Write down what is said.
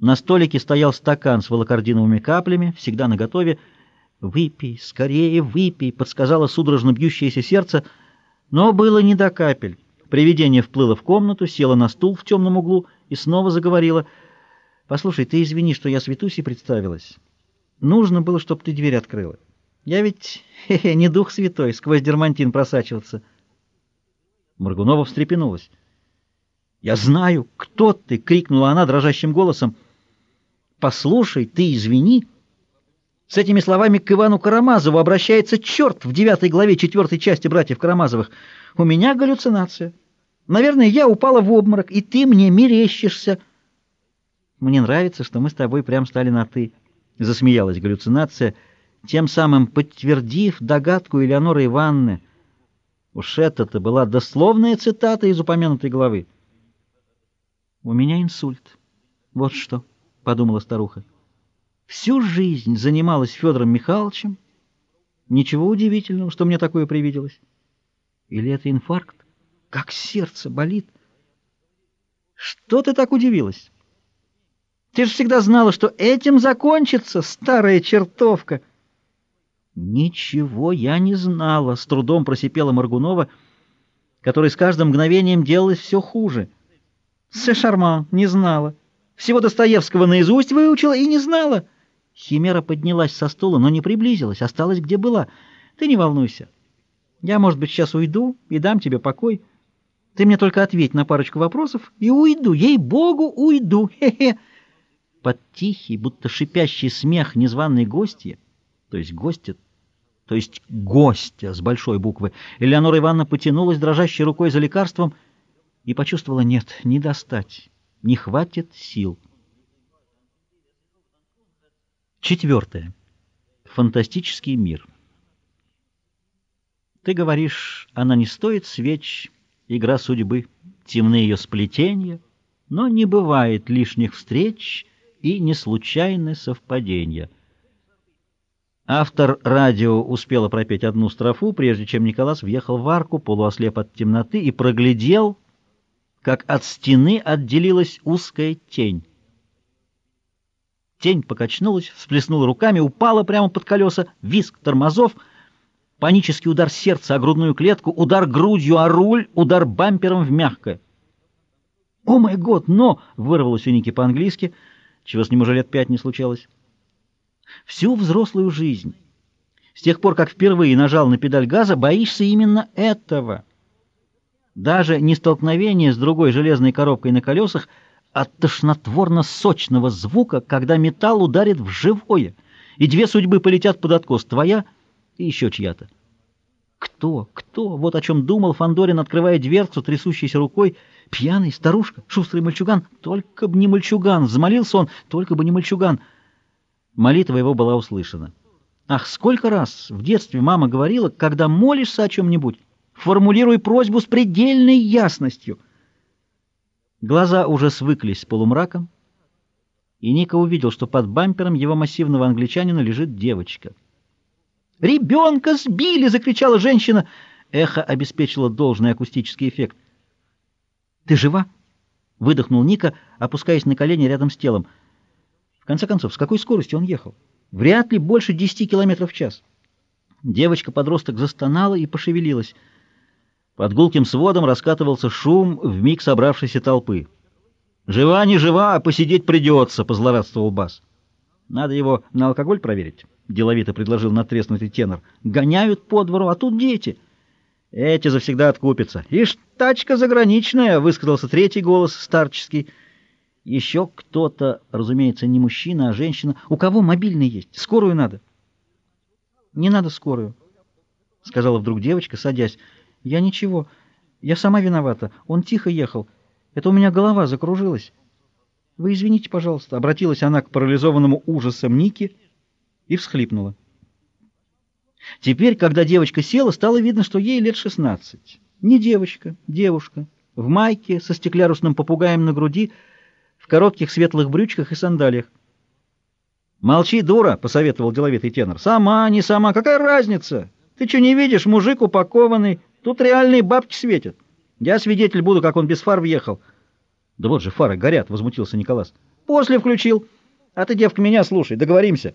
На столике стоял стакан с волокординовыми каплями, всегда наготове. «Выпей, скорее выпей», — подсказало судорожно бьющееся сердце, но было не до капель. Привидение вплыло в комнату, село на стул в темном углу и снова заговорила. «Послушай, ты извини, что я Светуси представилась. Нужно было, чтобы ты дверь открыла. Я ведь хе -хе, не дух святой, сквозь дермантин просачиваться». Моргунова встрепенулась. «Я знаю, кто ты!» — крикнула она дрожащим голосом. «Послушай, ты извини!» С этими словами к Ивану Карамазову обращается черт в девятой главе четвертой части «Братьев Карамазовых». «У меня галлюцинация. Наверное, я упала в обморок, и ты мне мерещишься». «Мне нравится, что мы с тобой прям стали на «ты», — засмеялась галлюцинация, тем самым подтвердив догадку Элеоноры Ивановны. Уж это-то была дословная цитата из упомянутой главы. «У меня инсульт. Вот что», — подумала старуха. «Всю жизнь занималась Федором Михайловичем. Ничего удивительного, что мне такое привиделось. Или это инфаркт? Как сердце болит. Что ты так удивилась? Ты же всегда знала, что этим закончится, старая чертовка». «Ничего я не знала», — с трудом просипела Маргунова, которой с каждым мгновением делалось все хуже. «Се шарман, не знала. Всего Достоевского наизусть выучила и не знала». Химера поднялась со стула, но не приблизилась, осталась где была. «Ты не волнуйся. Я, может быть, сейчас уйду и дам тебе покой. Ты мне только ответь на парочку вопросов и уйду. Ей-богу, уйду. Хе-хе». Под тихий, будто шипящий смех незваной гостья, то есть гостя то есть гостя с большой буквы. Элеонора Ивановна потянулась дрожащей рукой за лекарством и почувствовала, нет, не достать, не хватит сил. Четвертое. Фантастический мир. Ты говоришь, она не стоит свеч, игра судьбы, темны ее сплетения, но не бывает лишних встреч и не случайны совпадения — Автор радио успела пропеть одну строфу, прежде чем Николас въехал в арку, полуослеп от темноты, и проглядел, как от стены отделилась узкая тень. Тень покачнулась, всплеснула руками, упала прямо под колеса, визг тормозов, панический удар сердца о грудную клетку, удар грудью о руль, удар бампером в мягкое. «О май год, но!» — вырвалось у Ники по-английски, чего с ним уже лет пять не случалось всю взрослую жизнь. С тех пор, как впервые нажал на педаль газа, боишься именно этого. Даже не столкновение с другой железной коробкой на колесах, а тошнотворно-сочного звука, когда металл ударит в живое, и две судьбы полетят под откос, твоя и еще чья-то. Кто? Кто? Вот о чем думал Фандорин, открывая дверцу, трясущейся рукой. Пьяный, старушка, шустрый мальчуган. Только бы не мальчуган. Взмолился он, только бы не мальчуган. Молитва его была услышана. Ах, сколько раз в детстве мама говорила, когда молишься о чем-нибудь, формулируй просьбу с предельной ясностью. Глаза уже свыклись с полумраком, и Ника увидел, что под бампером его массивного англичанина лежит девочка. «Ребенка сбили!» — закричала женщина. Эхо обеспечило должный акустический эффект. «Ты жива?» — выдохнул Ника, опускаясь на колени рядом с телом. В конце концов, с какой скоростью он ехал? Вряд ли больше 10 километров в час. Девочка-подросток застонала и пошевелилась. Под гулким сводом раскатывался шум в миг собравшейся толпы. «Жива, не жива, а посидеть придется», — позлорадствовал Бас. «Надо его на алкоголь проверить», — деловито предложил натреснутый тенор. «Гоняют по двору, а тут дети». «Эти завсегда откупятся». «Ишь, тачка заграничная», — высказался третий голос, старческий. Еще кто-то, разумеется, не мужчина, а женщина. У кого мобильный есть? Скорую надо. Не надо скорую, сказала вдруг девочка, садясь. Я ничего. Я сама виновата. Он тихо ехал. Это у меня голова закружилась. Вы извините, пожалуйста, обратилась она к парализованному ужасом Ники и всхлипнула. Теперь, когда девочка села, стало видно, что ей лет шестнадцать. Не девочка, девушка, в майке со стеклярусным попугаем на груди — в коротких светлых брючках и сандалиях. «Молчи, дура!» — посоветовал деловитый тенор. «Сама, не сама, какая разница? Ты что, не видишь, мужик упакованный, тут реальные бабки светят. Я свидетель буду, как он без фар въехал». «Да вот же фары горят!» — возмутился Николас. После включил. А ты, девка, меня слушай, договоримся.